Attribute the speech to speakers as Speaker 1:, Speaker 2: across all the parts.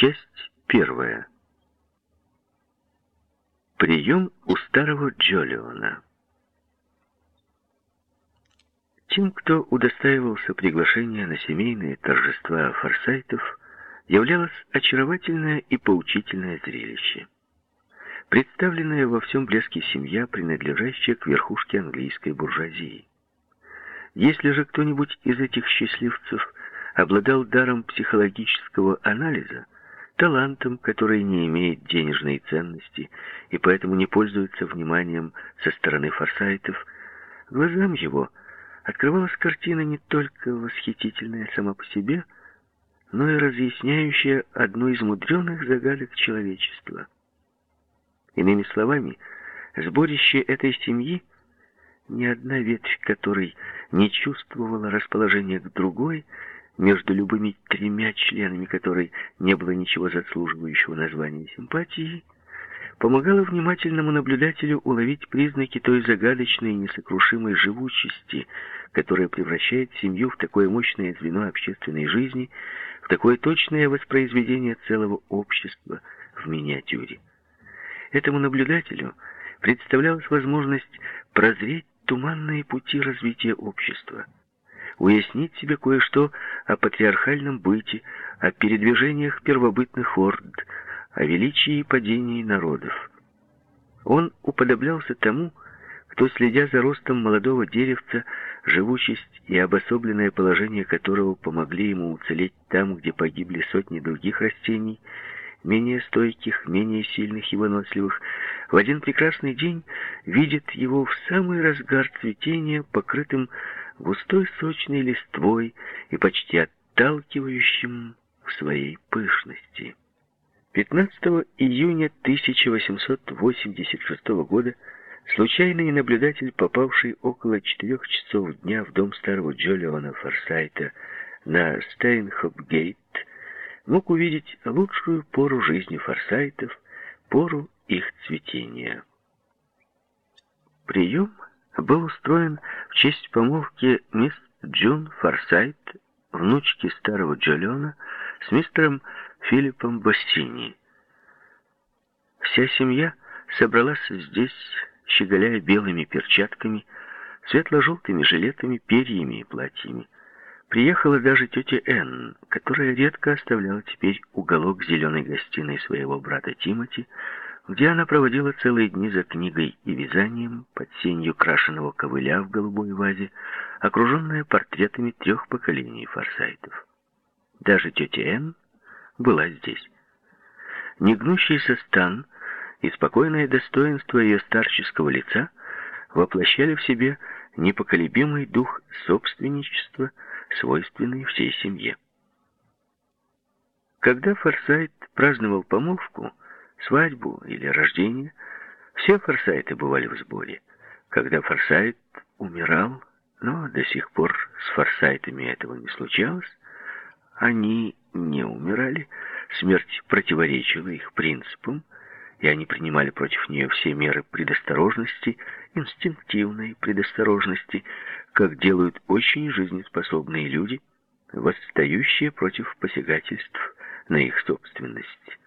Speaker 1: Часть первая. Прием у старого Джолиона. Тем, кто удостаивался приглашения на семейные торжества форсайтов, являлось очаровательное и поучительное зрелище. Представленная во всем блеске семья, принадлежащая к верхушке английской буржуазии. Если же кто-нибудь из этих счастливцев обладал даром психологического анализа, талантом, который не имеет денежной ценности и поэтому не пользуется вниманием со стороны форсайтов, глазам его открывалась картина не только восхитительная сама по себе, но и разъясняющая одну из мудреных загадок человечества. Иными словами, сборище этой семьи, ни одна ветвь которой не чувствовала расположения к другой, между любыми тремя членами которой не было ничего заслуживающего названия симпатии, помогала внимательному наблюдателю уловить признаки той загадочной и несокрушимой живучести, которая превращает семью в такое мощное звено общественной жизни, в такое точное воспроизведение целого общества в миниатюре. Этому наблюдателю представлялась возможность прозреть туманные пути развития общества – уяснить себе кое-что о патриархальном быте, о передвижениях первобытных орд, о величии и падении народов. Он уподоблялся тому, кто, следя за ростом молодого деревца, живучесть и обособленное положение которого помогли ему уцелеть там, где погибли сотни других растений, менее стойких, менее сильных и выносливых, в один прекрасный день видит его в самый разгар цветения, покрытым густой сочной листвой и почти отталкивающим в своей пышности. 15 июня 1886 года случайный наблюдатель, попавший около четырех часов дня в дом старого Джолиона Форсайта на Стейнхоп-гейт, мог увидеть лучшую пору жизни Форсайтов, пору их цветения. Прием был устроен в честь помолвки мисс Джун Форсайт, внучки старого Джолиона, с мистером Филиппом Босини. Вся семья собралась здесь, щеголяя белыми перчатками, светло-желтыми жилетами, перьями и платьями. Приехала даже тетя Энн, которая редко оставляла теперь уголок зеленой гостиной своего брата Тимоти, где она проводила целые дни за книгой и вязанием под сенью крашеного ковыля в голубой вазе, окруженная портретами трех поколений форсайтов. Даже тетя Энн была здесь. Негнущийся стан и спокойное достоинство ее старческого лица воплощали в себе непоколебимый дух собственничества, свойственный всей семье. Когда Форсайт праздновал помолвку, свадьбу или рождение, все форсайты бывали в сборе. Когда форсайт умирал, но до сих пор с форсайтами этого не случалось, они не умирали, смерть противоречила их принципам, и они принимали против нее все меры предосторожности, инстинктивной предосторожности, как делают очень жизнеспособные люди, восстающие против посягательств на их собственность.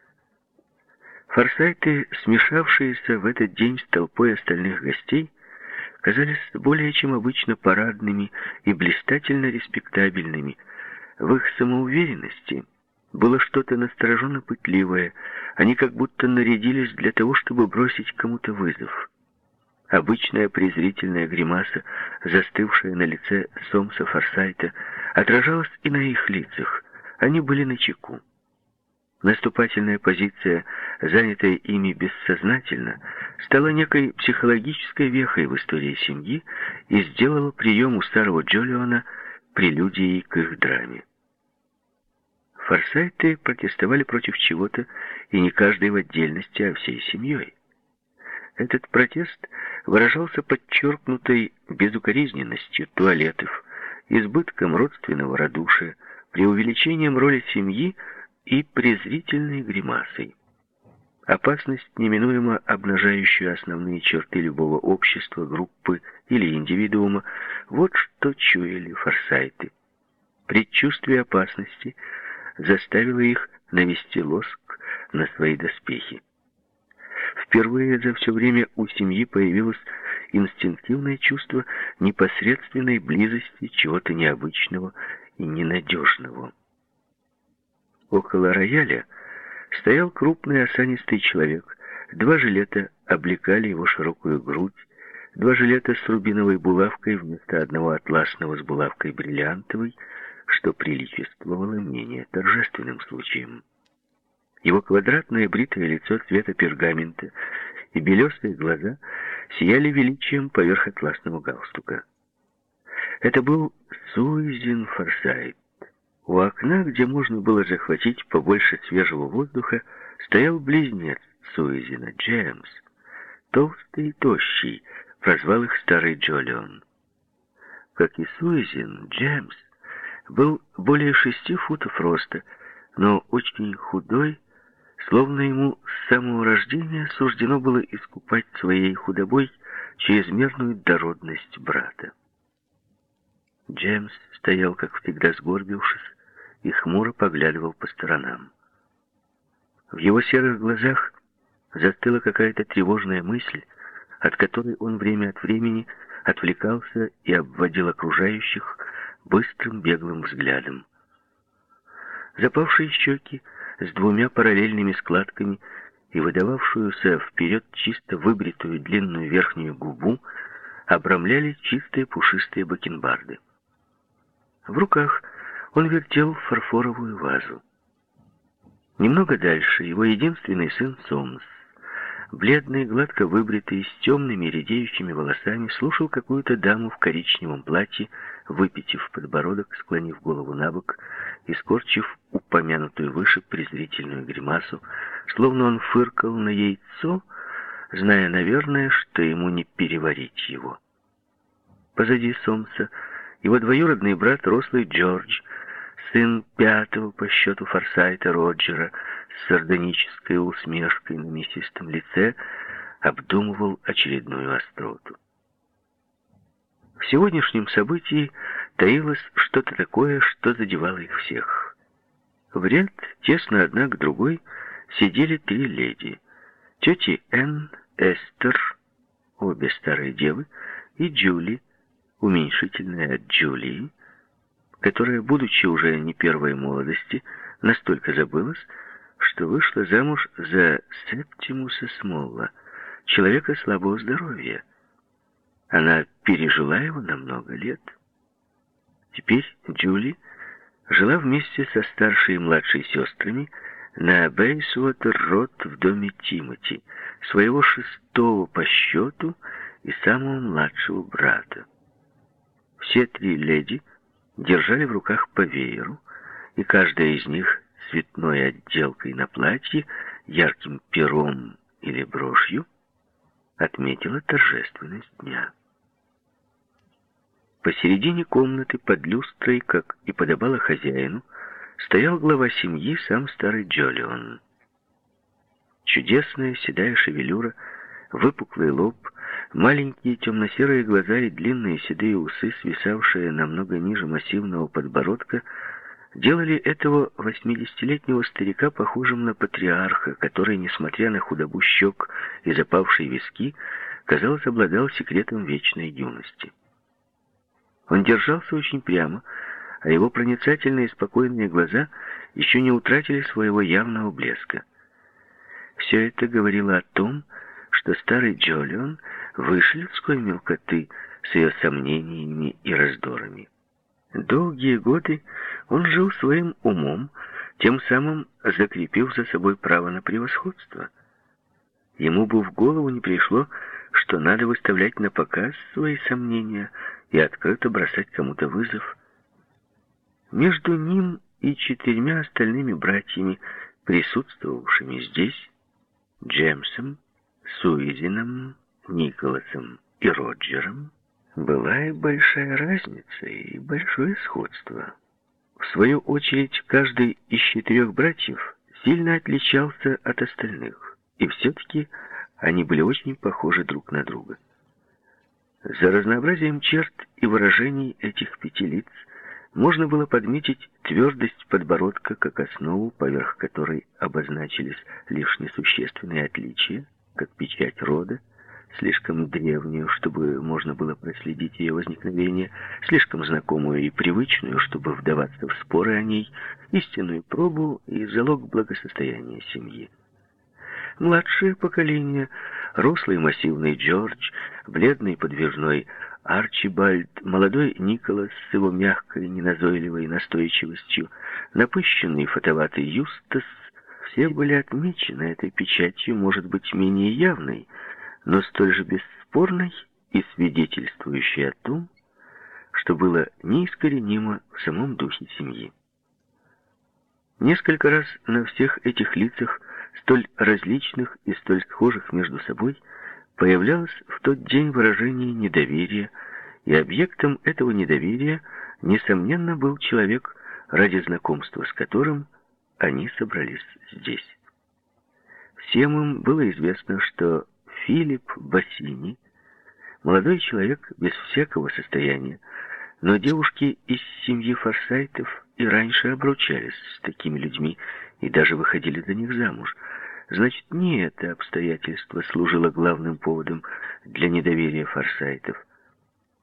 Speaker 1: Форсайты, смешавшиеся в этот день с толпой остальных гостей, казались более чем обычно парадными и блистательно респектабельными. В их самоуверенности было что-то настороженно пытливое. Они как будто нарядились для того, чтобы бросить кому-то вызов. Обычная презрительная гримаса, застывшая на лице Сомса Форсайта, отражалась и на их лицах. Они были на чеку. Наступательная позиция, занятая ими бессознательно, стала некой психологической вехой в истории семьи и сделала прием у старого Джолиона прелюдией к их драме. Форсайты протестовали против чего-то, и не каждый в отдельности, а всей семьей. Этот протест выражался подчеркнутой безукоризненностью туалетов, избытком родственного радушия, преувеличением роли семьи и презрительной гримасой. Опасность, неминуемо обнажающую основные черты любого общества, группы или индивидуума, вот что чуяли форсайты. Предчувствие опасности заставило их навести лоск на свои доспехи. Впервые за все время у семьи появилось инстинктивное чувство непосредственной близости чего-то необычного и ненадежного. Около рояля стоял крупный осанистый человек. Два жилета облекали его широкую грудь, два жилета с рубиновой булавкой вместо одного атласного с булавкой бриллиантовой, что приличествовало менее торжественным случаям. Его квадратное бритое лицо цвета пергамента и белесые глаза сияли величием поверх атласного галстука. Это был Суизин Форсайт. У окна, где можно было захватить побольше свежего воздуха, стоял близнец Суизина, Джеймс, толстый и тощий, прозвал их старый Джолион. Как и Суизин, Джеймс был более шести футов роста, но очень худой, словно ему с самого рождения суждено было искупать своей худобой чрезмерную дородность брата. Джеймс стоял, как всегда, сгорбившись, и хмуро поглядывал по сторонам. В его серых глазах застыла какая-то тревожная мысль, от которой он время от времени отвлекался и обводил окружающих быстрым беглым взглядом. Запавшие щеки с двумя параллельными складками и выдававшуюся вперед чисто выбритую длинную верхнюю губу обрамляли чистые пушистые бакенбарды. В руках он вертел фарфоровую вазу. Немного дальше его единственный сын Сомс, бледный, гладко выбритый, с темными редеющими волосами, слушал какую-то даму в коричневом платье, выпитив подбородок, склонив голову на бок и скорчив упомянутую выше презрительную гримасу, словно он фыркал на яйцо, зная, наверное, что ему не переварить его. Позади Сомса его двоюродный брат, рослый Джордж, сын пятого по счету Форсайта Роджера, с сардонической усмешкой на мясистом лице, обдумывал очередную остроту. В сегодняшнем событии таилось что-то такое, что задевало их всех. В ряд, тесно одна к другой, сидели три леди. Тети Энн, Эстер, обе старые девы, и Джули, уменьшительная от Джулии, которая, будучи уже не первой молодости, настолько забылась, что вышла замуж за Септимуса Смолла, человека слабого здоровья. Она пережила его на много лет. Теперь Джули жила вместе со старшей и младшей сестрами на Бейсуотер-Рот в доме Тимоти, своего шестого по счету и самого младшего брата. Все три леди держали в руках по вееру, и каждая из них цветной отделкой на платье, ярким пером или брошью отметила торжественность дня. Посередине комнаты под люстрой, как и подобало хозяину, стоял глава семьи, сам старый Джолион. Чудесная седая шевелюра, выпуклый лоб, Маленькие темно-серые глаза и длинные седые усы, свисавшие намного ниже массивного подбородка, делали этого восьмидесятилетнего старика похожим на патриарха, который, несмотря на худобу щек и запавшие виски, казалось, обладал секретом вечной юности. Он держался очень прямо, а его проницательные и спокойные глаза еще не утратили своего явного блеска. Все это говорило о том, что старый Джолион выше людской мелкоты с ее сомнениями и раздорами. Долгие годы он жил своим умом, тем самым закрепив за собой право на превосходство. Ему бы в голову не пришло, что надо выставлять на показ свои сомнения и открыто бросать кому-то вызов. Между ним и четырьмя остальными братьями, присутствовавшими здесь, Джемсом, Суизином, Николасом и Роджером была и большая разница, и большое сходство. В свою очередь, каждый из четырех братьев сильно отличался от остальных, и все-таки они были очень похожи друг на друга. За разнообразием черт и выражений этих пяти лиц можно было подметить твердость подбородка как основу, поверх которой обозначились лишь несущественные отличия, как печать рода, слишком древнюю, чтобы можно было проследить ее возникновение, слишком знакомую и привычную, чтобы вдаваться в споры о ней, истинную пробу и залог благосостояния семьи. Младшее поколение, рослый массивный Джордж, бледный подвижной Арчибальд, молодой Николас с его мягкой, неназойливой настойчивостью, напыщенный фотоватый Юстас, все были отмечены этой печатью, может быть, менее явной, но столь же бесспорной и свидетельствующей о том, что было неискоренимо в самом духе семьи. Несколько раз на всех этих лицах, столь различных и столь схожих между собой, появлялось в тот день выражение недоверия, и объектом этого недоверия, несомненно, был человек, ради знакомства с которым они собрались здесь. Всем им было известно, что Филипп Бассини, молодой человек без всякого состояния, но девушки из семьи Форсайтов и раньше обручались с такими людьми и даже выходили за них замуж. Значит, не это обстоятельство служило главным поводом для недоверия Форсайтов.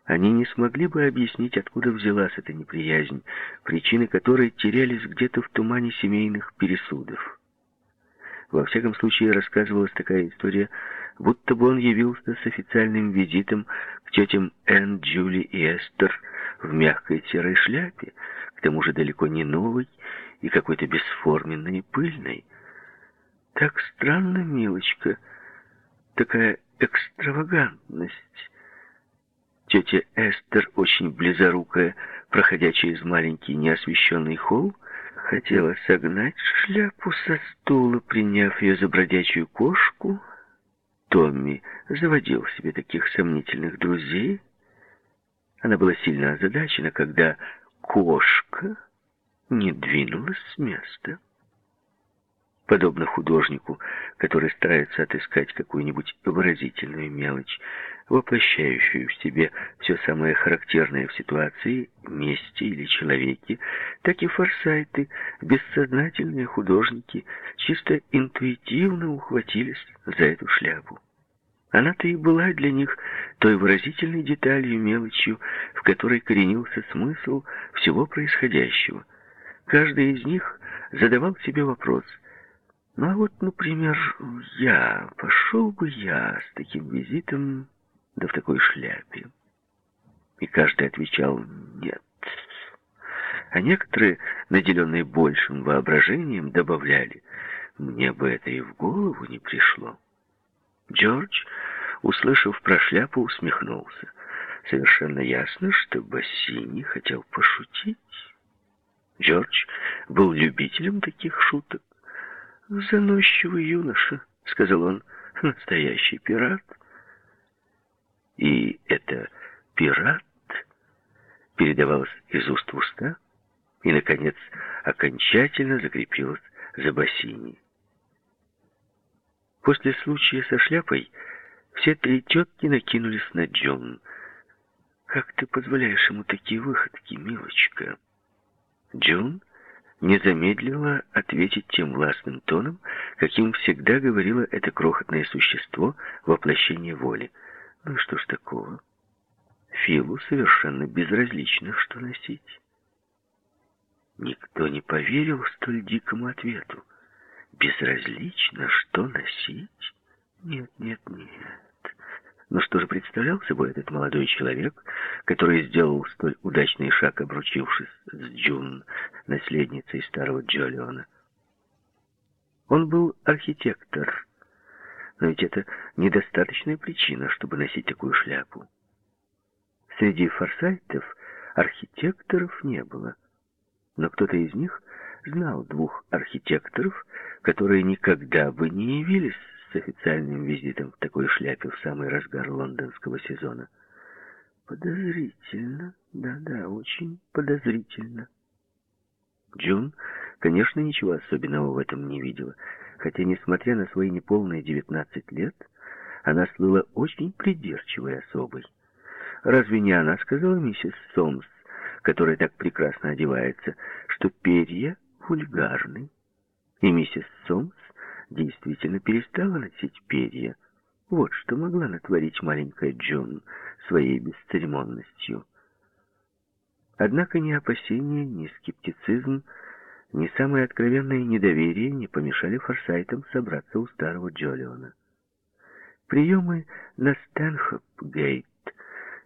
Speaker 1: Они не смогли бы объяснить, откуда взялась эта неприязнь, причины которой терялись где-то в тумане семейных пересудов. Во всяком случае, рассказывалась такая история, будто бы он явился с официальным визитом к тетям Энн, Джули и Эстер в мягкой серой шляпе, к тому же далеко не новой и какой-то бесформенной и пыльной. Так странно, милочка, такая экстравагантность. Тетя Эстер, очень близорукая, проходя через маленький неосвещенный холл, хотела согнать шляпу со стула, приняв ее за бродячую кошку, Томми заводил себе таких сомнительных друзей. Она была сильно озадачена, когда кошка не двинулась с места подобно художнику, который старается отыскать какую-нибудь выразительную мелочь, воплощающую в себе все самое характерное в ситуации, месте или человеке, так и форсайты, бессознательные художники, чисто интуитивно ухватились за эту шляпу. Она-то и была для них той выразительной деталью, мелочью, в которой коренился смысл всего происходящего. Каждый из них задавал себе вопрос — ну а вот, например, я, пошел бы я с таким визитом, да в такой шляпе. И каждый отвечал «нет». А некоторые, наделенные большим воображением, добавляли «мне бы это и в голову не пришло». Джордж, услышав про шляпу, усмехнулся. Совершенно ясно, что Бассини хотел пошутить. Джордж был любителем таких шуток. «Заносчивый юноша», — сказал он, — «настоящий пират». И это «пират» передавалось из уст в уста и, наконец, окончательно закрепилось за бассейни. После случая со шляпой все три тетки накинулись на Джон. «Как ты позволяешь ему такие выходки, милочка?» Джон не замедлила ответить тем властным тоном, каким всегда говорило это крохотное существо воплощение воли. Ну что ж такого? Филу совершенно безразлично, что носить. Никто не поверил столь дикому ответу. Безразлично, что носить? Нет, нет, нет. Но что же представлял собой этот молодой человек, который сделал столь удачный шаг, обручившись с Джун, наследницей старого Джолиона? Он был архитектор, но ведь это недостаточная причина, чтобы носить такую шляпу. Среди форсайтов архитекторов не было, но кто-то из них знал двух архитекторов, которые никогда бы не явились с официальным визитом в такой шляпе в самый разгар лондонского сезона. Подозрительно, да-да, очень подозрительно. Джун, конечно, ничего особенного в этом не видела, хотя, несмотря на свои неполные девятнадцать лет, она слыла очень придирчивой особой. Разве не она сказала миссис Сомс, которая так прекрасно одевается, что перья вульгарны. И миссис Сомс действительно перестала носить перья. Вот что могла натворить маленькая Джон своей бесцеремонностью. Однако ни опасения, ни скептицизм, ни самое откровенное недоверие не помешали Форсайтам собраться у старого Джолиона. Приемы на Стэнхоп-гейт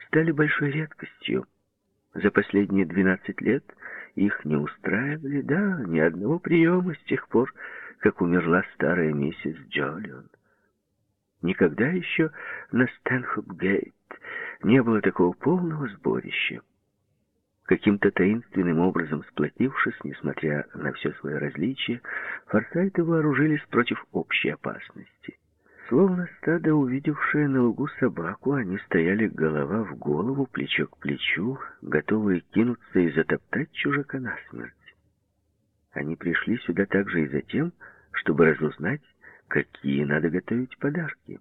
Speaker 1: стали большой редкостью. За последние 12 лет их не устраивали, да, ни одного приема с тех пор, как умерла старая миссис Джолион. Никогда еще на Стэнхоп-гейт не было такого полного сборища. Каким-то таинственным образом сплотившись, несмотря на все свои различия, форсайты вооружились против общей опасности. Словно стадо, увидевшее на лугу собаку, они стояли голова в голову, плечо к плечу, готовые кинуться и затоптать чужака насмерть. Они пришли сюда также и за тем, чтобы разузнать, какие надо готовить подарки.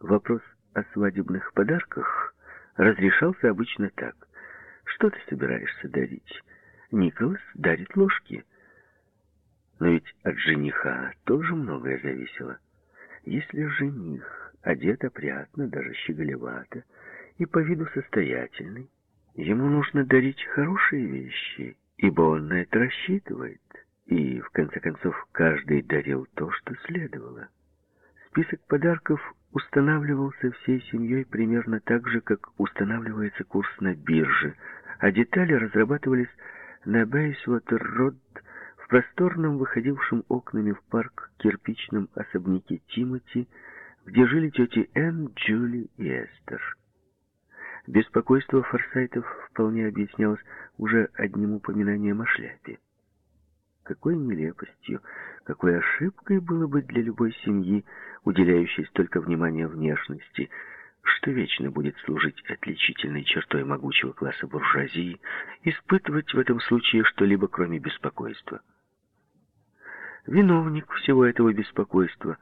Speaker 1: Вопрос о свадебных подарках разрешался обычно так. Что ты собираешься дарить? Николас дарит ложки. Но ведь от жениха тоже многое зависело. Если жених одет опрятно, даже щеголевато, и по виду состоятельный, ему нужно дарить хорошие вещи, ибо он на это рассчитывает. И, в конце концов, каждый дарил то, что следовало. Список подарков устанавливался всей семьей примерно так же, как устанавливается курс на бирже, а детали разрабатывались на Бейсвотер-Род в просторном, выходившем окнами в парк кирпичном особняке Тимоти, где жили тети Энн, Джули и Эстер. Беспокойство Форсайтов вполне объяснялось уже одним упоминанием о шляпе. Какой нелепостью, какой ошибкой было бы для любой семьи, уделяющей столько внимания внешности, что вечно будет служить отличительной чертой могучего класса буржуазии, испытывать в этом случае что-либо, кроме беспокойства. Виновник всего этого беспокойства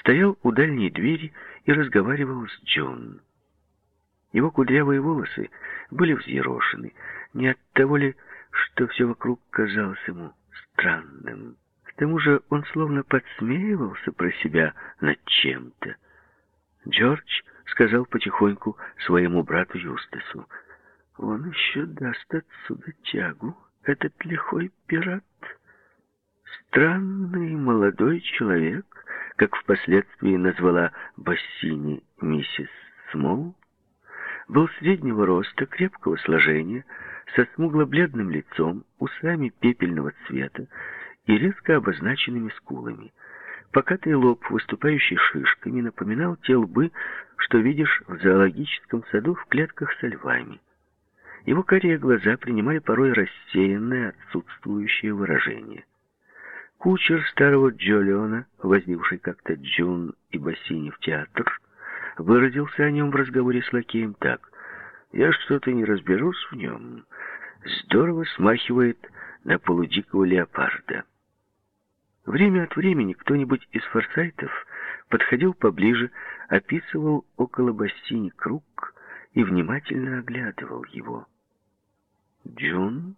Speaker 1: стоял у дальней двери и разговаривал с Джон. Его кудрявые волосы были взъерошены, не от того ли, что все вокруг казалось ему странным. К тому же он словно подсмеивался про себя над чем-то. Джордж сказал потихоньку своему брату Юстасу, «Он еще даст отсюда тягу, этот лихой пират. Странный молодой человек, как впоследствии назвала Бассини миссис Смол, был среднего роста, крепкого сложения, со смугло-бледным лицом, усами пепельного цвета и резко обозначенными скулами. Покатый лоб, выступающий шишками, напоминал те лбы, что видишь в зоологическом саду в клетках со львами. Его карие глаза принимали порой рассеянное, отсутствующее выражение. Кучер старого Джолиона, возивший как-то Джун и Бассини в театр, выразился о нем в разговоре с лакеем так. «Я что-то не разберусь в нем. Здорово смахивает на полудикого леопарда». Время от времени кто-нибудь из форсайтов подходил поближе, описывал около Бастини круг и внимательно оглядывал его. Джун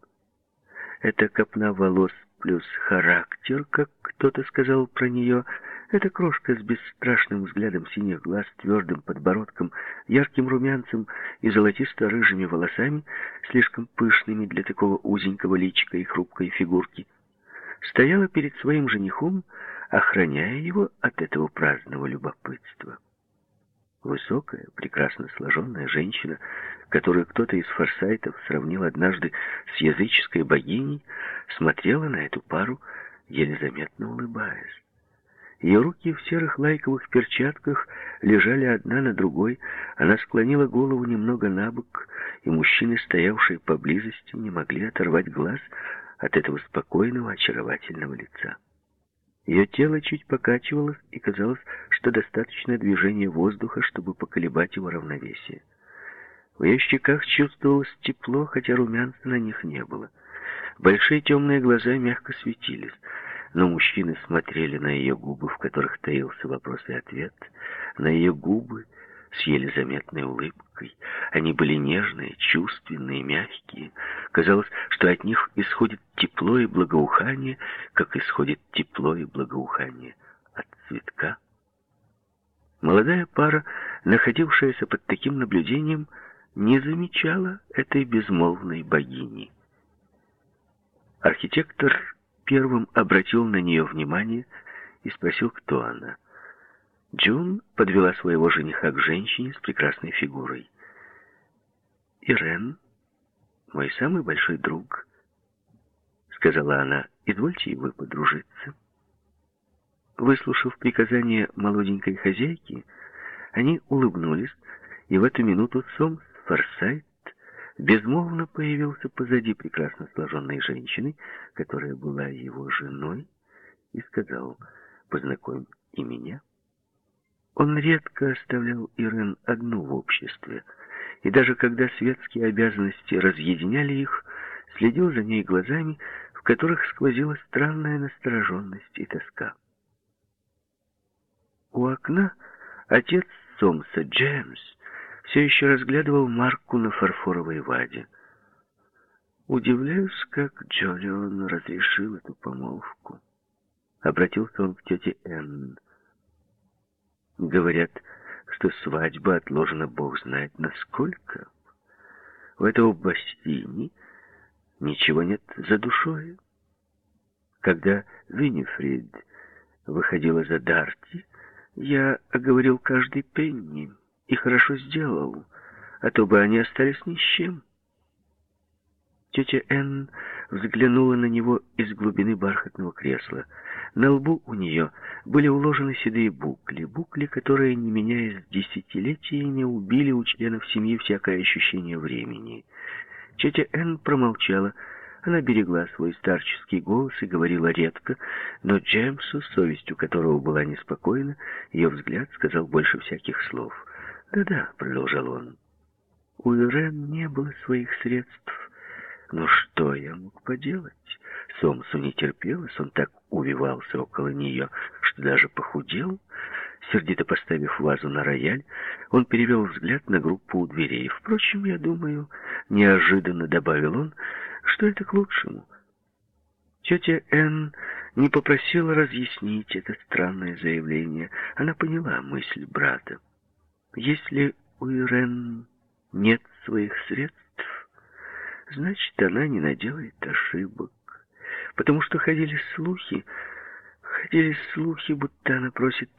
Speaker 1: — это копна волос плюс характер, как кто-то сказал про нее — эта крошка с бесстрашным взглядом синих глаз, твердым подбородком, ярким румянцем и золотисто-рыжими волосами, слишком пышными для такого узенького личика и хрупкой фигурки, стояла перед своим женихом, охраняя его от этого праздного любопытства. Высокая, прекрасно сложенная женщина, которую кто-то из форсайтов сравнил однажды с языческой богиней, смотрела на эту пару, еле заметно улыбаясь. Ее руки в серых лайковых перчатках лежали одна на другой. Она склонила голову немного на бок, и мужчины, стоявшие поблизости, не могли оторвать глаз от этого спокойного, очаровательного лица. Ее тело чуть покачивалось, и казалось, что достаточно движения воздуха, чтобы поколебать его равновесие. В ее щеках чувствовалось тепло, хотя румянца на них не было. Большие темные глаза мягко светились но мужчины смотрели на ее губы, в которых таился вопрос и ответ, на ее губы с еле заметной улыбкой. Они были нежные, чувственные, мягкие. Казалось, что от них исходит тепло и благоухание, как исходит тепло и благоухание от цветка. Молодая пара, находившаяся под таким наблюдением, не замечала этой безмолвной богини. Архитектор первым обратил на нее внимание и спросил, кто она. Джун подвела своего жениха к женщине с прекрасной фигурой. «Ирен, мой самый большой друг», — сказала она, — «извольте и вы подружиться». Выслушав приказание молоденькой хозяйки, они улыбнулись, и в эту минуту Сомс Форсайт безмолвно появился позади прекрасно сложенной женщины, которая была его женой, и сказал «Познакомь и меня». Он редко оставлял Ирен одну в обществе, и даже когда светские обязанности разъединяли их, следил за ней глазами, в которых сквозила странная настороженность и тоска. У окна отец Сомса, Джеймс, все еще разглядывал марку на фарфоровой ваде. Удивляюсь, как Джолион разрешил эту помолвку. Обратился он к тете Энн. Говорят, что свадьба отложена бог знает насколько. У этого Бастини ничего нет за душой. Когда Виннифрид выходила за Дарти, я оговорил каждый пенни и хорошо сделал, а то бы они остались ни с чем. Тетя Энн взглянула на него из глубины бархатного кресла. На лбу у нее были уложены седые букли, букли, которые, не меняясь десятилетиями, убили у членов семьи всякое ощущение времени. Тетя Энн промолчала, она берегла свой старческий голос и говорила редко, но Джеймсу, совестью которого была неспокойна, ее взгляд сказал больше всяких слов. «Да-да», — продолжал он, — «у Ирен не было своих средств, но что я мог поделать?» Сомсу не терпелось, он так увивался около нее, что даже похудел. Сердито поставив вазу на рояль, он перевел взгляд на группу у дверей. Впрочем, я думаю, неожиданно добавил он, что это к лучшему. Тетя Энн не попросила разъяснить это странное заявление. Она поняла мысль брата. Если у Ирен нет своих средств, значит, она не наделает ошибок. Потому что ходили слухи, ходили слухи, будто она просит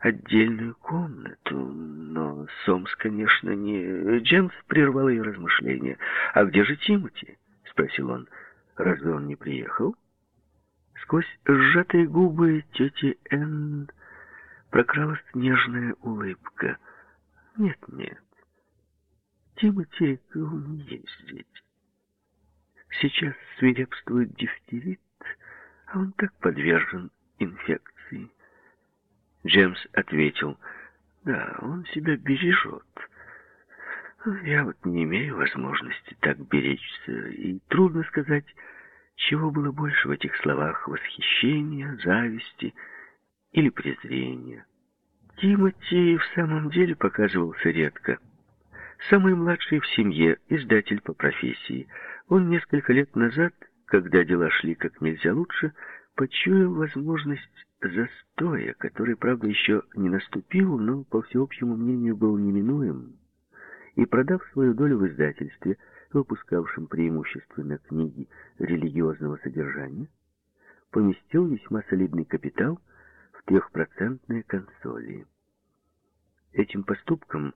Speaker 1: отдельную комнату. Но Сомс, конечно, не... Джемс прервал ее размышления. «А где же Тимоти?» спросил он. «Разве он не приехал?» Сквозь сжатые губы тети Энн прокралась нежная улыбка. «Нет, нет, Тимоти не ездить. Сейчас свирепствует дифтерит, а он так подвержен инфекции». Джеймс ответил, «Да, он себя бережет». Я вот не имею возможности так беречься, и трудно сказать, чего было больше в этих словах — восхищения, зависти или презрения. Тимоти в самом деле показывался редко. Самый младший в семье, издатель по профессии. Он несколько лет назад, когда дела шли как нельзя лучше, почуял возможность застоя, который, правда, еще не наступил, но, по всеобщему мнению, был неминуем и, продав свою долю в издательстве, выпускавшем преимущественно книги религиозного содержания, поместил весьма солидный капитал трехпроцентные консоли. Этим поступком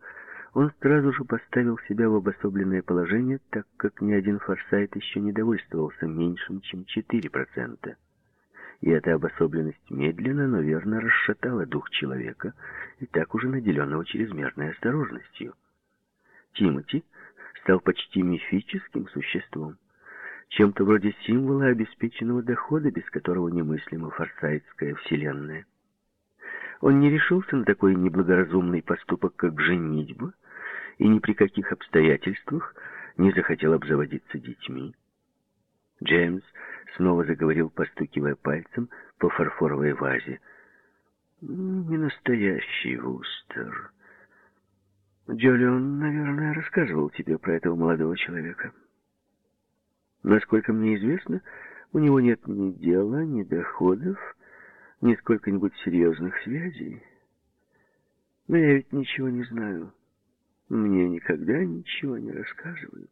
Speaker 1: он сразу же поставил себя в обособленное положение, так как ни один форсайт еще не довольствовался меньшим, чем 4%. И эта обособленность медленно, но верно расшатала дух человека, и так уже наделенного чрезмерной осторожностью. Тимоти стал почти мифическим существом, чем-то вроде символа обеспеченного дохода, без которого немыслима форсайтская вселенная. Он не решился на такой неблагоразумный поступок, как женитьба, и ни при каких обстоятельствах не захотел обзаводиться детьми. Джеймс снова заговорил, постукивая пальцем по фарфоровой вазе. «Не настоящий Вустер. Джолион, наверное, рассказывал тебе про этого молодого человека. Насколько мне известно, у него нет ни дела, ни доходов, ни сколько-нибудь серьезных связей. Но я ведь ничего не знаю. Мне никогда ничего не рассказывают.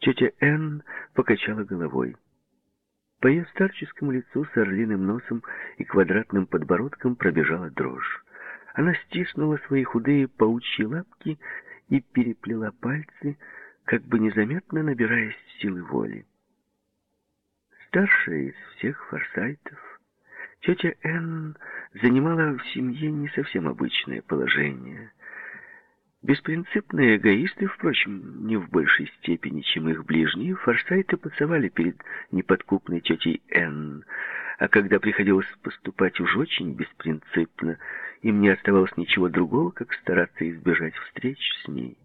Speaker 1: Тетя Энн покачала головой. По ее старческому лицу с орлиным носом и квадратным подбородком пробежала дрожь. Она стиснула свои худые паучьи лапки и переплела пальцы, как бы незаметно набираясь силы воли. Старшая из всех форсайтов, тетя Энн занимала в семье не совсем обычное положение. Беспринципные эгоисты, впрочем, не в большей степени, чем их ближние, форсайты пацевали перед неподкупной тетей Энн, а когда приходилось поступать уж очень беспринципно, им не оставалось ничего другого, как стараться избежать встреч с ней.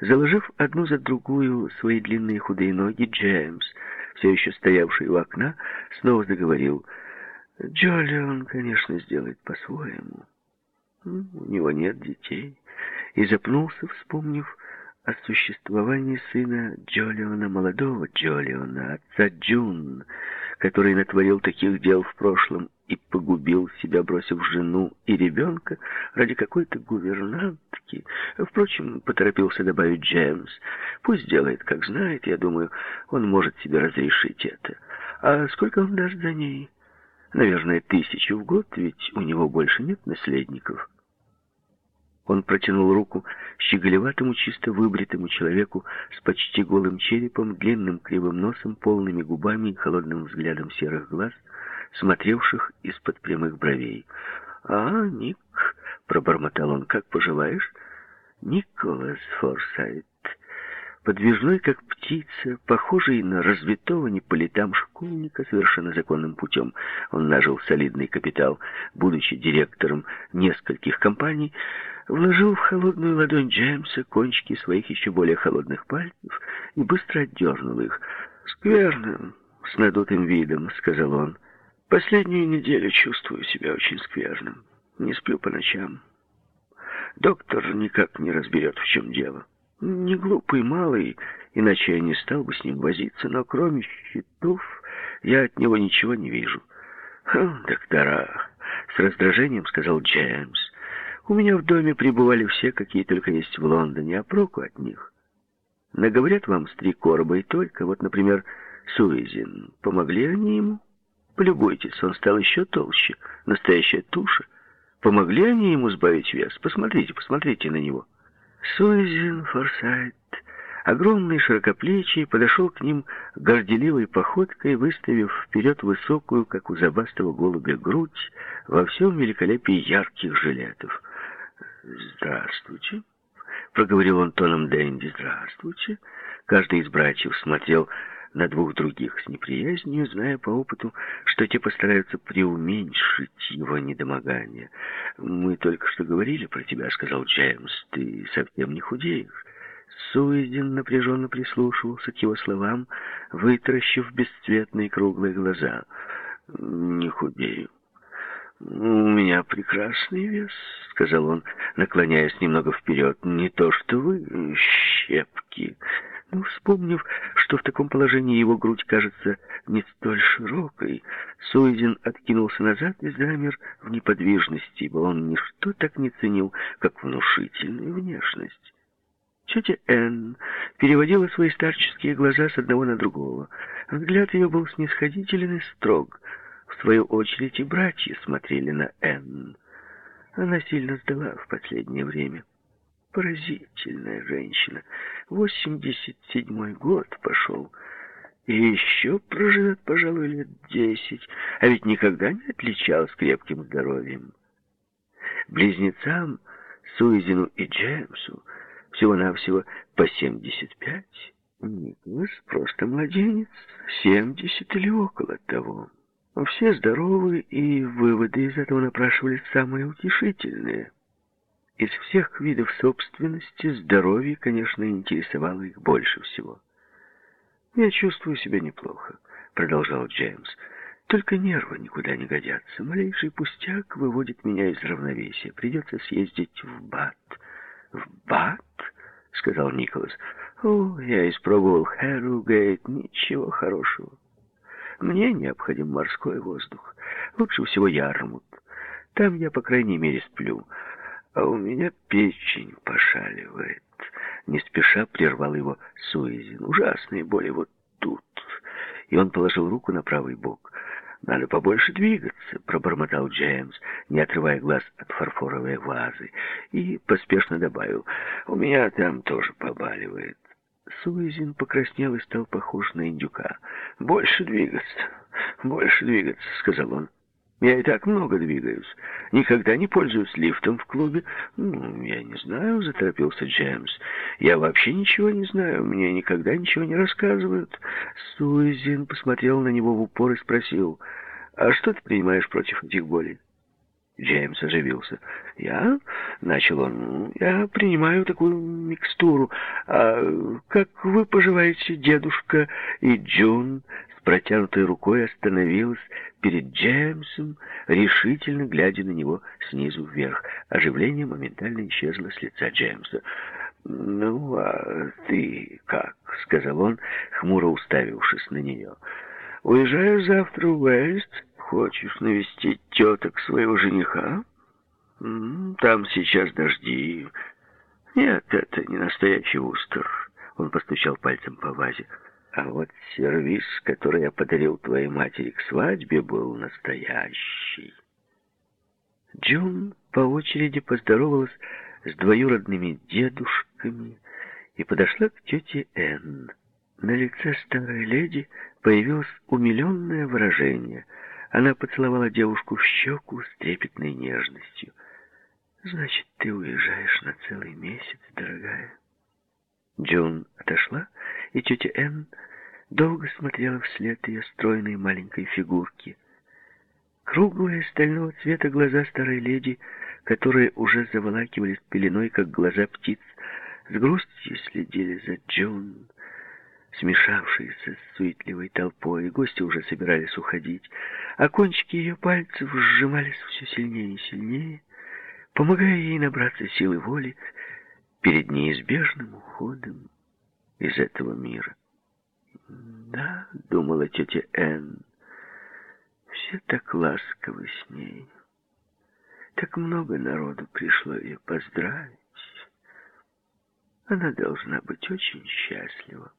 Speaker 1: Заложив одну за другую свои длинные худые ноги, Джеймс, все еще стоявший у окна, снова заговорил. «Джоли он, конечно, сделает по-своему. У него нет детей». И запнулся, вспомнив о существовании сына Джолиона, молодого Джолиона, отца Джун, который натворил таких дел в прошлом и погубил себя, бросив жену и ребенка ради какой-то гувернантки. Впрочем, поторопился добавить Джеймс. Пусть делает, как знает, я думаю, он может себе разрешить это. А сколько он даст за ней? Наверное, тысячу в год, ведь у него больше нет наследников. Он протянул руку щеголеватому, чисто выбритому человеку с почти голым черепом, длинным кривым носом, полными губами и холодным взглядом серых глаз, смотревших из-под прямых бровей. «А, Ник», — пробормотал он, — «как поживаешь?» «Николас Форсайт». Подвижной, как птица, похожий на развитого не по летам школьника, совершенно законным путем. Он нажил солидный капитал, будучи директором нескольких компаний, вложил в холодную ладонь Джеймса кончики своих еще более холодных пальцев и быстро отдернул их. «Скверно», — с надутым видом, — сказал он. «Последнюю неделю чувствую себя очень скверным. Не сплю по ночам. Доктор никак не разберет, в чем дело. Не глупый малый, иначе я не стал бы с ним возиться, но кроме счетов я от него ничего не вижу». «Доктора», — с раздражением сказал Джеймс. У меня в доме пребывали все, какие только есть в Лондоне, а проку от них. Наговорят вам с три короба и только, вот, например, Суизин. Помогли они ему? Полюбуйтесь, он стал еще толще, настоящая туша. Помогли они ему сбавить вес? Посмотрите, посмотрите на него. Суизин Форсайт, огромный широкоплечий, подошел к ним горделивой походкой, выставив вперед высокую, как у забастого голубя, грудь во всем великолепии ярких жилетов. «Здравствуйте», — проговорил он тоном Дэнди, «здравствуйте». Каждый из братьев смотрел на двух других с неприязнью, зная по опыту, что те постараются преуменьшить его недомогание. «Мы только что говорили про тебя», — сказал Джеймс. «Ты совсем не худеешь». Суэздин напряженно прислушивался к его словам, вытаращив бесцветные круглые глаза. «Не худею», «У меня прекрасный вес», — сказал он, наклоняясь немного вперед. «Не то что вы, щепки». Но, вспомнив, что в таком положении его грудь кажется не столь широкой, Суизин откинулся назад и замер в неподвижности, ибо он ничто так не ценил, как внушительную внешность. Тетя Энн переводила свои старческие глаза с одного на другого. Взгляд ее был снисходителен и строг — в свою очередь и братья смотрели на Энн. Она сильно сдала в последнее время. Поразительная женщина. Восемьдесят седьмой год пошел. И еще проживет, пожалуй, лет десять. А ведь никогда не отличалась крепким здоровьем. Близнецам, Суизину и Джеймсу, всего-навсего по семьдесят пять. Николас просто младенец, семьдесят или около того. Все здоровы, и выводы из этого напрашивались самые утешительные. Из всех видов собственности здоровье, конечно, интересовало их больше всего. «Я чувствую себя неплохо», — продолжал Джеймс. Только нервы никуда не годятся. Малейший пустяк выводит меня из равновесия. Придется съездить в Бат. В Бат? Сказал Николас. О, я испробовал Хэрругейт. Ничего хорошего. Мне необходим морской воздух. Лучше всего Ярмут. Там я, по крайней мере, сплю. А у меня печень пошаливает. Не спеша прервал его Суизин. Ужасные боли вот тут. И он положил руку на правый бок. «Надо побольше двигаться», — пробормотал Джеймс, не отрывая глаз от фарфоровой вазы, и поспешно добавил, «У меня там тоже побаливает». Суизин покраснел и стал похож на индюка. «Больше двигаться, больше двигаться», — сказал он. Я и так много двигаюсь. Никогда не пользуюсь лифтом в клубе. Ну, я не знаю, заторопился Джеймс. Я вообще ничего не знаю. Мне никогда ничего не рассказывают. Суизин посмотрел на него в упор и спросил, а что ты принимаешь против этих болей? Джеймс оживился. «Я?» — начал он. «Я принимаю такую микстуру. А как вы поживаете, дедушка и Джун?» Протянутой рукой остановилась перед Джеймсом, решительно глядя на него снизу вверх. Оживление моментально исчезло с лица Джеймса. «Ну, а ты как?» — сказал он, хмуро уставившись на нее. «Уезжаю завтра в Уэст. Хочешь навестить теток своего жениха? Там сейчас дожди. Нет, это не настоящий Устер». Он постучал пальцем по вазе. А вот сервис, который я подарил твоей матери к свадьбе, был настоящий. Джун по очереди поздоровалась с двоюродными дедушками и подошла к тете Энн. На лице старой леди появилось умиленное выражение. Она поцеловала девушку в щеку с трепетной нежностью. «Значит, ты уезжаешь на целый месяц, дорогая?» Джун отошла, и тетя Энн долго смотрела вслед ее стройной маленькой фигурки. Круглые стального цвета глаза старой леди, которые уже заволакивались пеленой, как глаза птиц, с грустью следили за Джон, смешавшиеся с суетливой толпой, и гости уже собирались уходить, а кончики ее пальцев сжимались все сильнее и сильнее, помогая ей набраться силы воли перед неизбежным уходом из этого мира. Да, думала тетя Энн, все так ласковы с ней. Так много народу пришло ее поздравить. Она должна быть очень счастлива.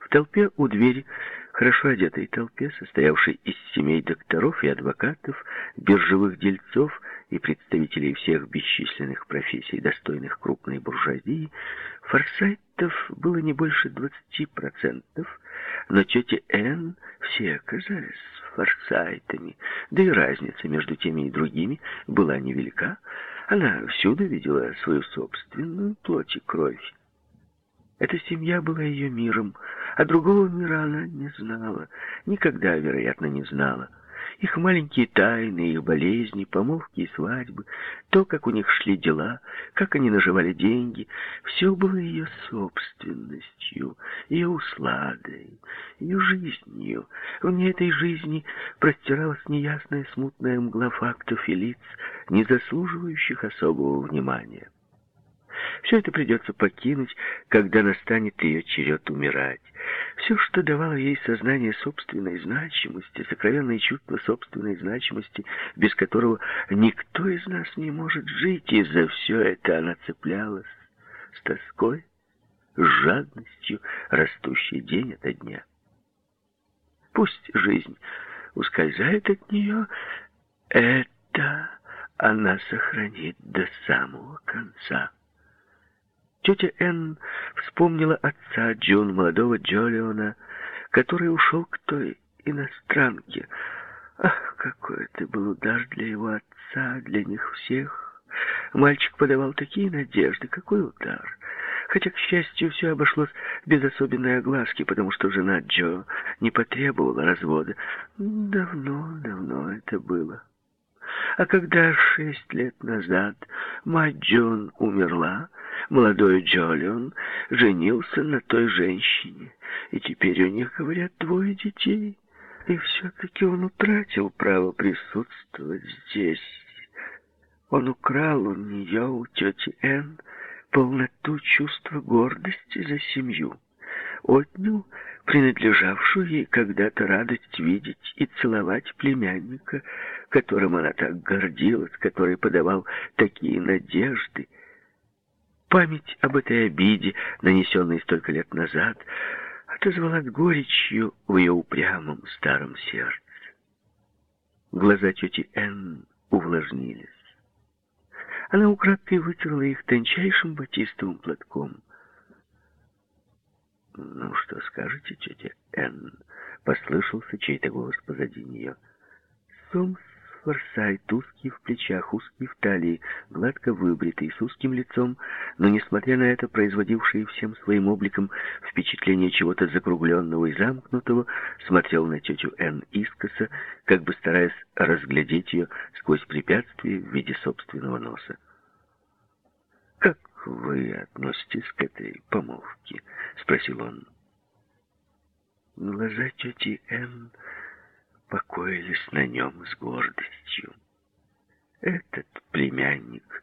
Speaker 1: В толпе у двери, хорошо одетой толпе, состоявшей из семей докторов и адвокатов, биржевых дельцов и представителей всех бесчисленных профессий, достойных крупной буржуазии, форсайтов было не больше 20%, но тетя Энн все оказались форсайтами, да и разница между теми и другими была невелика. Она всюду видела свою собственную плоть и кровь. Эта семья была ее миром, а другого мира она не знала, никогда, вероятно, не знала. Их маленькие тайны, их болезни, помолвки и свадьбы, то, как у них шли дела, как они наживали деньги, все было ее собственностью, ее усладой, ее жизнью. Вне этой жизни простиралась неясная смутная мгла фактов и лиц, не заслуживающих особого внимания. Все это придется покинуть, когда настанет ее черед умирать. Все, что давало ей сознание собственной значимости, сокровенное чувство собственной значимости, без которого никто из нас не может жить, и за все это она цеплялась с тоской, с жадностью, растущей день ото дня. Пусть жизнь ускользает от нее, это она сохранит до самого конца. Тетя Энн вспомнила отца Джун, молодого Джолиона, который ушел к той иностранке. Ах, какой это был удар для его отца, для них всех. Мальчик подавал такие надежды, какой удар. Хотя, к счастью, все обошлось без особенной огласки, потому что жена Джо не потребовала развода. Давно, давно это было. А когда шесть лет назад мать Джон умерла, молодой Джолион женился на той женщине, и теперь у них, говорят, двое детей. И все-таки он утратил право присутствовать здесь. Он украл у нее, у тети Энн, полноту чувства гордости за семью. Отнял принадлежавшую ей когда-то радость видеть и целовать племянника, которым она так гордилась, который подавал такие надежды. Память об этой обиде, нанесенной столько лет назад, отозвалась горечью в ее упрямом старом сердце. Глаза тети Энн увлажнились. Она украдкой вытерла их тончайшим батистовым платком. «Ну, что скажете, тетя Энн?» — послышался чей-то голос позади нее. Сомс Форсайт, узкий в плечах, узкий в талии, гладко выбритый, с узким лицом, но, несмотря на это, производивший всем своим обликом впечатление чего-то закругленного и замкнутого, смотрел на тетю Энн искоса, как бы стараясь разглядеть ее сквозь препятствие в виде собственного носа. «Как вы относитесь к этой помолвке?» — спросил он. Глаза тети Энн покоились на нем с гордостью. Этот племянник,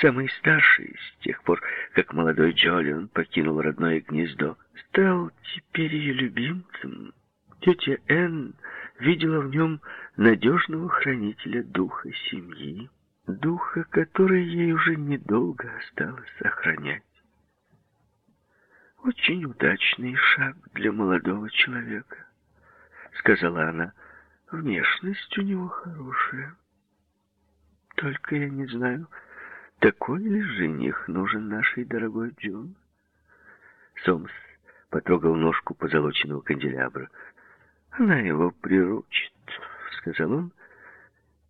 Speaker 1: самый старший с тех пор, как молодой Джолион покинул родное гнездо, стал теперь ее любимцем. Тетя Энн видела в нем надежного хранителя духа семьи, духа, который ей уже недолго осталось сохранять. Очень удачный шаг для молодого человека. — сказала она. «Внешность у него хорошая. Только я не знаю, такой ли жених нужен нашей дорогой Джун?» Сомс потрогал ножку позолоченного канделябра. «Она его приручит», — сказал он,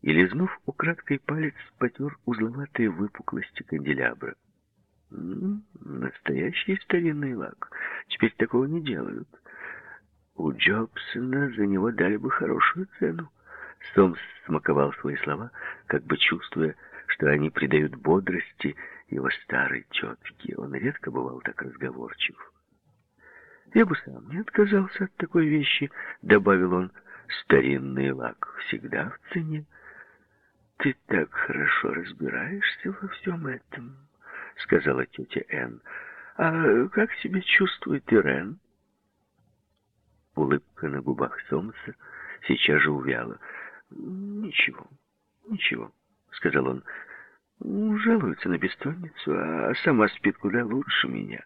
Speaker 1: и, лизнув украдкой палец, потер узловатые выпуклости канделябра. «Настоящий старинный лак. Теперь такого не делают». У Джобсона за него дали бы хорошую цену. Сомс смаковал свои слова, как бы чувствуя, что они придают бодрости его старой тетке. Он редко бывал так разговорчив. «Я бы сам не отказался от такой вещи», — добавил он. «Старинный лак всегда в цене. Ты так хорошо разбираешься во всем этом», — сказала тетя Энн. «А как себя чувствует Ирен?» Улыбка на губах Сомса сейчас же увяла. «Ничего, ничего», — сказал он. «Жалуется на бессонницу, а сама спит куда лучше меня».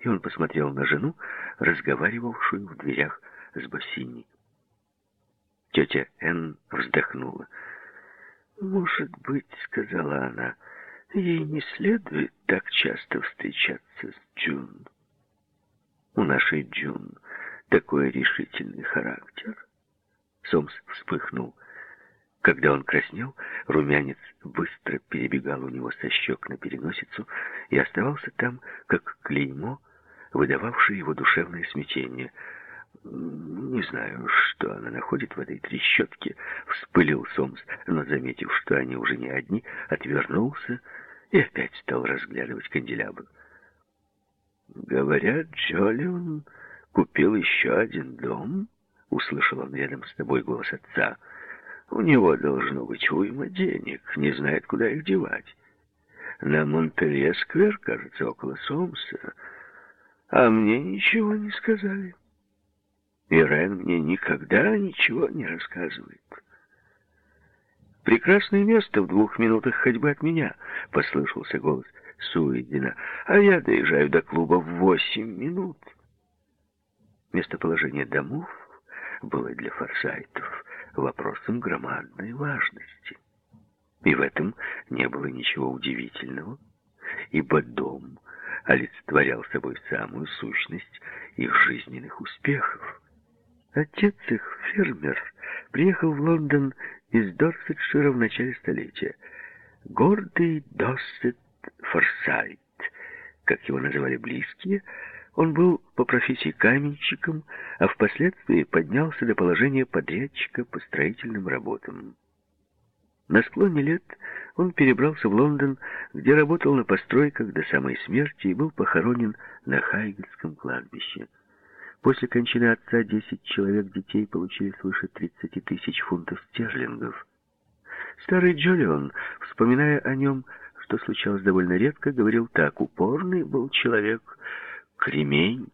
Speaker 1: И он посмотрел на жену, разговаривавшую в дверях с Бассини. Тетя Энн вздохнула. «Может быть, — сказала она, — ей не следует так часто встречаться с Джун. У нашей Джун такой решительный характер. Сомс вспыхнул. Когда он краснел, румянец быстро перебегал у него со щек на переносицу и оставался там, как клеймо, выдававшее его душевное смятение. «Не знаю, что она находит в этой трещотке», — вспылил Сомс, но, заметив, что они уже не одни, отвернулся и опять стал разглядывать канделябр. «Говорят, Джолион купил еще один дом?» — услышал он рядом с тобой голос отца. «У него должно быть уйма денег, не знает, куда их девать. На Монпелье-сквер, кажется, около Сомса. А мне ничего не сказали. Ирен мне никогда ничего не рассказывает». «Прекрасное место в двух минутах ходьбы от меня», — послышался голос Суидина. «А я доезжаю до клуба в восемь минут». Местоположение домов было для форсайтов вопросом громадной важности. И в этом не было ничего удивительного, ибо дом олицетворял собой самую сущность их жизненных успехов. Отец их, фермер, приехал в Лондон из Дорсетшира в начале столетия. Гордый Доссет Форсайт, как его называли близкие, он был по профессии каменщиком, а впоследствии поднялся до положения подрядчика по строительным работам. На склоне лет он перебрался в Лондон, где работал на постройках до самой смерти и был похоронен на Хайгельском кладбище. После кончины отца 10 человек детей получили свыше 30 тысяч фунтов стерлингов. Старый Джолион, вспоминая о нем, что случалось довольно редко, говорил так, упорный был человек, кремень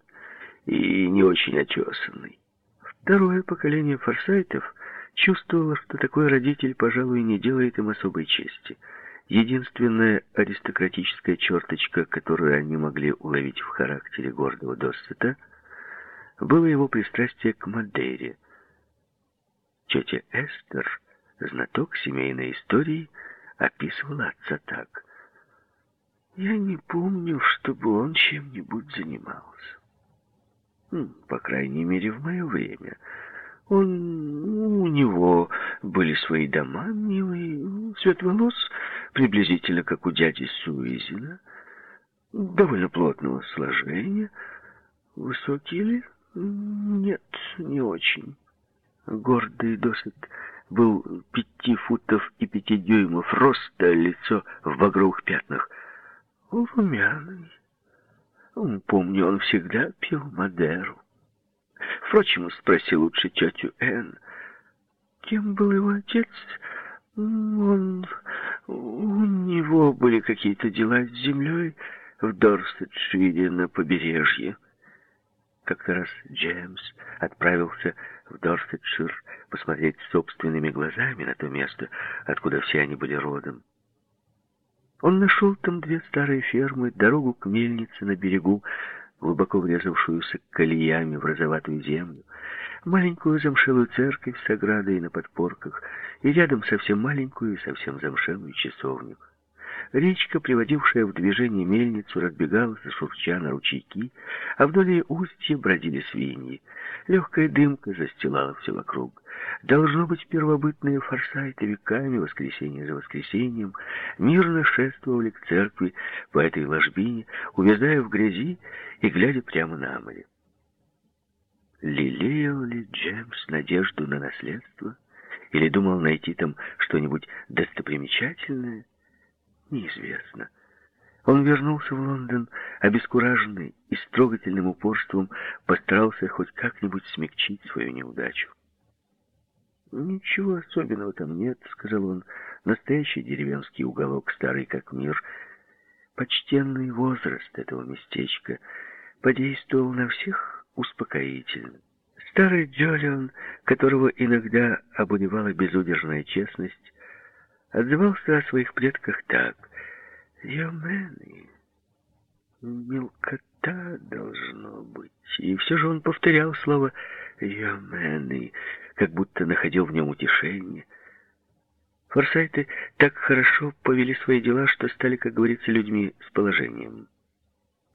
Speaker 1: и не очень очесанный. Второе поколение форсайтов чувствовало, что такой родитель, пожалуй, не делает им особой чести. Единственная аристократическая черточка, которую они могли уловить в характере гордого Доссета, было его пристрастие к Мадейре. Тетя Эстер, знаток семейной истории, описывала отца так. «Я не помню, чтобы он чем-нибудь занимался. По крайней мере, в мое время. Он, у него были свои дома милые, цвет волос приблизительно как у дяди Суизина, довольно плотного сложения. Высокий ли? Нет, не очень. Гордый досыт был пяти футов и пяти дюймов роста, лицо в багровых пятнах. Румяный. Помню, он всегда пил Мадеру. Впрочем, спроси лучше тетю Энн. Кем был его отец? Он... У него были какие-то дела с землей в Дорсетшире на побережье. Как-то раз Джеймс отправился в Дорсетшир посмотреть собственными глазами на то место, откуда все они были родом. Он нашел там две старые фермы, дорогу к мельнице на берегу, глубоко врезавшуюся колеями в розоватую землю, маленькую замшелую церковь с оградой на подпорках и рядом совсем маленькую и совсем замшелую часовню. Речка, приводившая в движение мельницу, разбегалась, шурча на ручейки, а вдоль ее устья бродили свиньи. Легкая дымка застилала все вокруг. Должно быть, первобытные форсайты веками, воскресенье за воскресеньем, мирно шествовали к церкви по этой ложбине, увязая в грязи и глядя прямо на море. Лелеял ли Джеймс надежду на наследство? Или думал найти там что-нибудь достопримечательное? Неизвестно. Он вернулся в Лондон, обескураженный и с трогательным упорством постарался хоть как-нибудь смягчить свою неудачу. «Ничего особенного там нет», — сказал он. «Настоящий деревенский уголок, старый как мир. Почтенный возраст этого местечка подействовал на всех успокоительно. Старый Джолион, которого иногда обуревала безудержная честность, отзывался о своих предках так. «Йомены, мелкота должно быть». И все же он повторял слово «йомены», как будто находил в нем утешение. Форсайты так хорошо повели свои дела, что стали, как говорится, людьми с положением.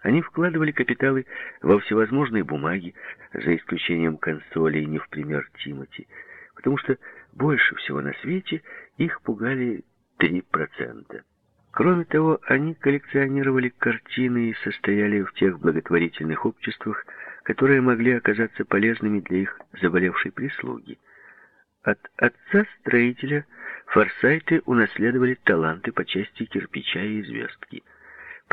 Speaker 1: Они вкладывали капиталы во всевозможные бумаги, за исключением консолей, не в пример Тимати, потому что больше всего на свете их пугали 3%. Кроме того, они коллекционировали картины и состояли в тех благотворительных обществах, которые могли оказаться полезными для их заболевшей прислуги. От отца-строителя форсайты унаследовали таланты по части кирпича и звездки.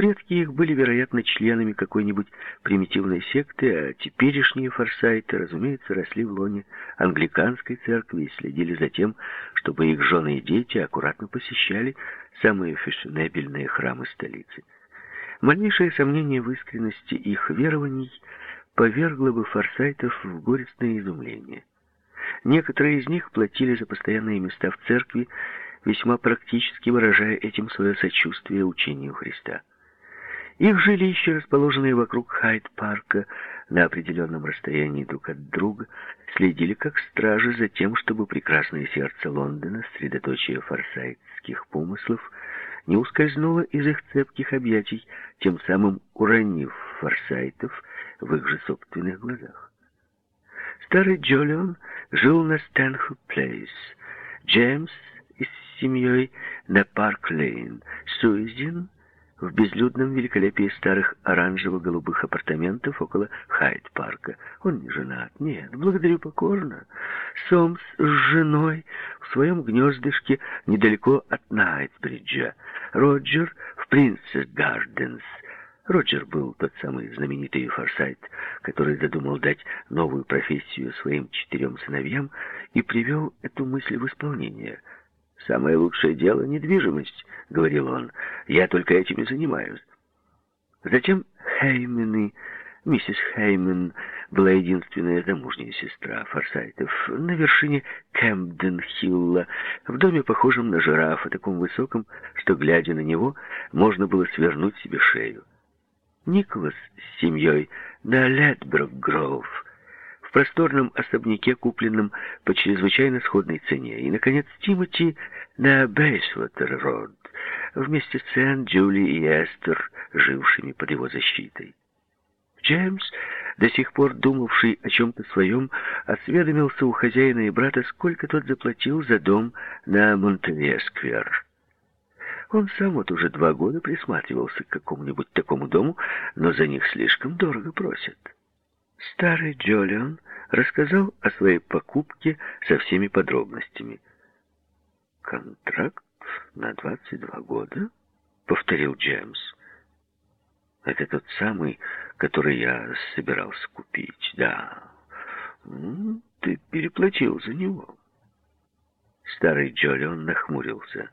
Speaker 1: Предки их были, вероятно, членами какой-нибудь примитивной секты, а теперешние форсайты, разумеется, росли в лоне англиканской церкви и следили за тем, чтобы их жены и дети аккуратно посещали самые фешенебельные храмы столицы. Малейшее сомнение в искренности их верований повергло бы форсайтов в горестное изумление. Некоторые из них платили за постоянные места в церкви, весьма практически выражая этим свое сочувствие учению Христа. Их жилища, расположенные вокруг Хайд-парка на определенном расстоянии друг от друга, следили как стражи за тем, чтобы прекрасное сердце Лондона, средоточие форсайтских помыслов, не ускользнуло из их цепких объятий, тем самым уронив форсайтов в их же собственных глазах. Старый Джолион жил на Стэнхоп-Плейс, Джеймс и с семьей на Парк-Лейн, Суизин — в безлюдном великолепии старых оранжево-голубых апартаментов около Хайд-парка. Он не женат. Нет, благодарю покорно. Сомс с женой в своем гнездышке недалеко от Найтбриджа. Роджер в Принцесс Гарденс. Роджер был тот самый знаменитый Форсайт, который задумал дать новую профессию своим четырем сыновьям и привел эту мысль в исполнение. «Самое лучшее дело — недвижимость», — говорил он. «Я только этим и занимаюсь». Затем Хеймены Миссис Хеймен была единственная замужняя сестра Форсайтов на вершине Кэмпден-Хилла, в доме, похожем на жирафа, таком высоком, что, глядя на него, можно было свернуть себе шею. Николас с семьей на Ледброк-Гроув, в просторном особняке, купленном по чрезвычайно сходной цене. И, наконец, Тимоти на Бейсвотер-Род, вместе с Энн, Джули и Эстер, жившими под его защитой. Джеймс, до сих пор думавший о чем-то своем, осведомился у хозяина и брата, сколько тот заплатил за дом на Монтевье-сквер. Он сам вот уже два года присматривался к какому-нибудь такому дому, но за них слишком дорого просят. Старый Джолион рассказал о своей покупке со всеми подробностями. «Контракт на 22 года?» — повторил Джеймс. Это тот самый, который я собирался купить, да. Ты переплатил за него. Старый Джолион нахмурился.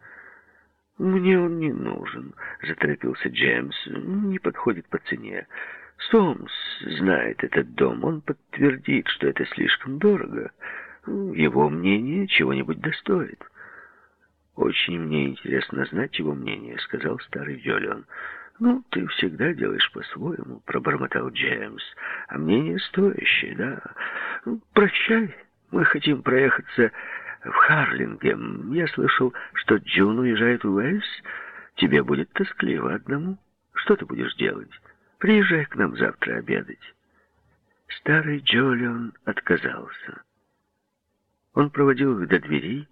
Speaker 1: «Мне он не нужен», — заторопился Джеймс. «Не подходит по цене. Сомс знает этот дом. Он подтвердит, что это слишком дорого. Его мнение чего-нибудь достоит». «Очень мне интересно знать его мнение», — сказал старый Джолион. «Ну, ты всегда делаешь по-своему», — пробормотал Джеймс. «А мнение стоящее, да. Ну, прощай, мы хотим проехаться в Харлингем. Я слышал, что Джун уезжает в Уэльс. Тебе будет тоскливо одному. Что ты будешь делать? Приезжай к нам завтра обедать». Старый Джолион отказался. Он проводил их до дверей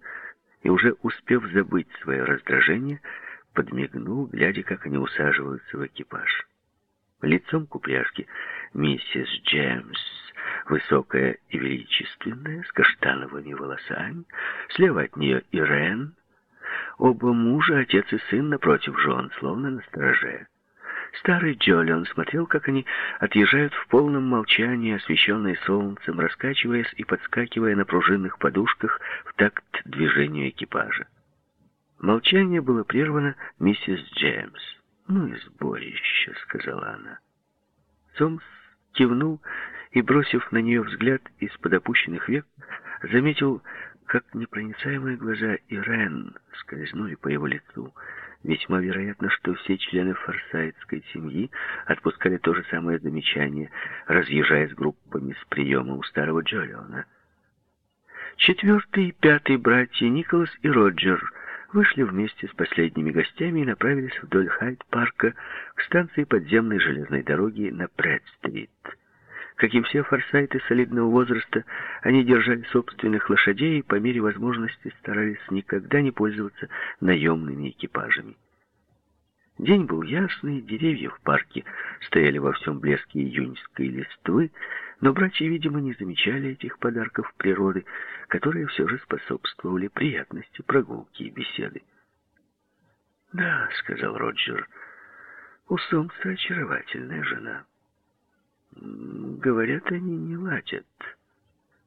Speaker 1: и, уже успев забыть свое раздражение, подмигнул, глядя, как они усаживаются в экипаж. Лицом к упряжке миссис Джеймс, высокая и величественная, с каштановыми волосами, слева от нее Ирен, оба мужа, отец и сын, напротив жен, словно на стороже. Старый Джолион смотрел, как они отъезжают в полном молчании, освещенные солнцем, раскачиваясь и подскакивая на пружинных подушках в такт движению экипажа. Молчание было прервано миссис Джеймс. «Ну и сборище», — сказала она. Сомс кивнул и, бросив на нее взгляд из-под опущенных век, заметил, как непроницаемые глаза Ирен скользнули по его лицу. Весьма вероятно, что все члены форсайтской семьи отпускали то же самое замечание, разъезжая с группами с приема у старого Джолиона. Четвертый и пятый братья Николас и Роджер — вышли вместе с последними гостями и направились вдоль Хайд-парка к станции подземной железной дороги на Пред-стрит. Как и все форсайты солидного возраста, они держали собственных лошадей и по мере возможности старались никогда не пользоваться наемными экипажами. День был ясный, деревья в парке стояли во всем блеске июньской листвы, но братья, видимо, не замечали этих подарков природы, которые все же способствовали приятности прогулки и беседы. «Да», — сказал Роджер, — «у Сомса очаровательная жена. Говорят, они не ладят».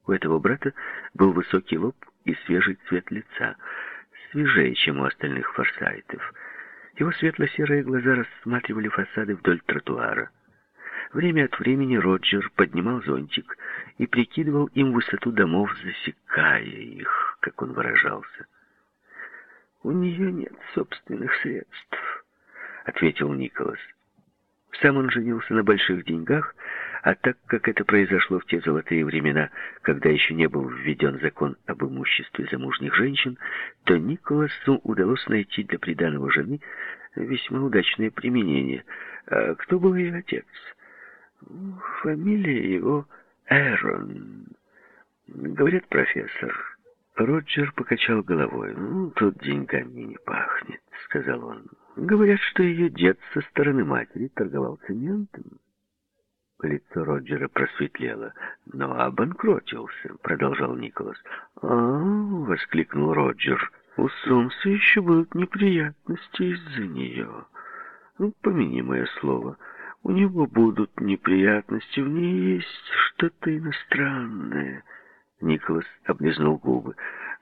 Speaker 1: У этого брата был высокий лоб и свежий цвет лица, свежее, чем у остальных форсайтов. Его светло-серые глаза рассматривали фасады вдоль тротуара. Время от времени Роджер поднимал зонтик и прикидывал им высоту домов, засекая их, как он выражался. «У нее нет собственных средств», — ответил Николас. Сам он женился на больших деньгах, а так как это произошло в те золотые времена, когда еще не был введен закон об имуществе замужних женщин, то Николасу удалось найти для приданого жены весьма удачное применение. А кто был ее отец? Фамилия его Эрон. Говорят, профессор. Роджер покачал головой. «Ну, тут деньгами не пахнет», — сказал он. «Говорят, что ее дед со стороны матери торговал цементом». Лицо Роджера просветлело. «Но обанкротился», — продолжал Николас. «А, — воскликнул Роджер, — у Сомса еще будут неприятности из-за нее. Ну, помяни мое слово». У него будут неприятности, в ней есть что-то иностранное. Николас облизнул губы.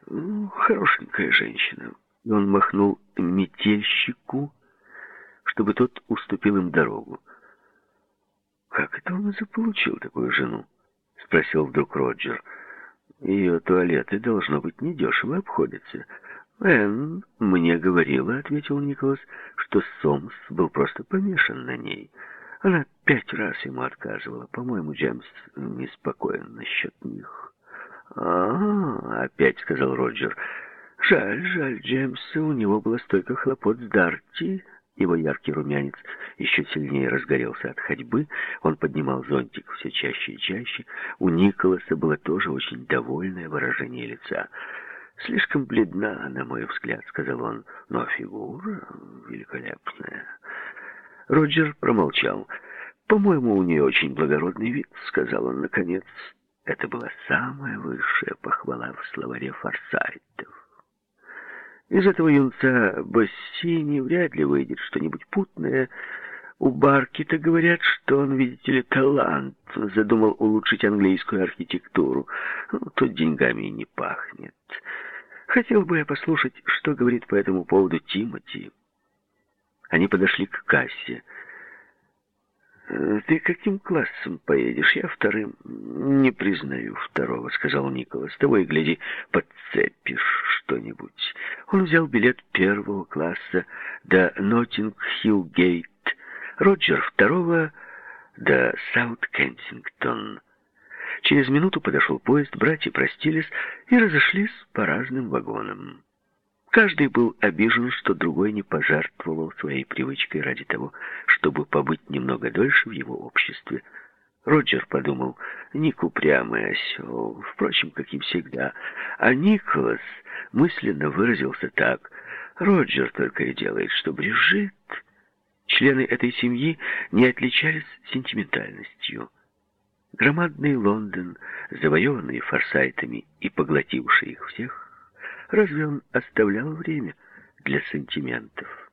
Speaker 1: Ну, хорошенькая женщина. И он махнул метельщику, чтобы тот уступил им дорогу. «Как это он заполучил такую жену?» — спросил вдруг Роджер. «Ее туалеты, должно быть, недешево обходятся». «Энн мне говорила», — ответил Николас, — «что Сомс был просто помешан на ней». Она пять раз ему отказывала. По-моему, Джеймс неспокоен насчет них. «А, — опять сказал Роджер, — жаль, жаль Джеймса, у него было столько хлопот с Дарти». Его яркий румянец еще сильнее разгорелся от ходьбы. Он поднимал зонтик все чаще и чаще. У Николаса было тоже очень довольное выражение лица. «Слишком бледна, на мой взгляд», — сказал он, — «но фигура великолепная». Роджер промолчал. «По-моему, у нее очень благородный вид», — сказал он наконец. Это была самая высшая похвала в словаре форсайтов. Из этого юнца Бассини вряд ли выйдет что-нибудь путное. У Барки-то говорят, что он, видите ли, талант. Задумал улучшить английскую архитектуру. Ну, тут деньгами и не пахнет. Хотел бы я послушать, что говорит по этому поводу Тимоти. Они подошли к кассе. «Ты каким классом поедешь? Я вторым». «Не признаю второго», — сказал Николас. «Того и гляди, подцепишь что-нибудь». Он взял билет первого класса до Ноттинг-Хилл-Гейт, Роджер второго до Саут-Кенсингтон. Через минуту подошел поезд, братья простились и разошлись по разным вагонам. Каждый был обижен, что другой не пожертвовал своей привычкой ради того, чтобы побыть немного дольше в его обществе. Роджер подумал, Ник упрямый осел, впрочем, как и всегда. А Николас мысленно выразился так, Роджер только и делает, что брежит. Члены этой семьи не отличались сентиментальностью. Громадный Лондон, завоеванный форсайтами и поглотивший их всех, Разве он оставлял время для сантиментов?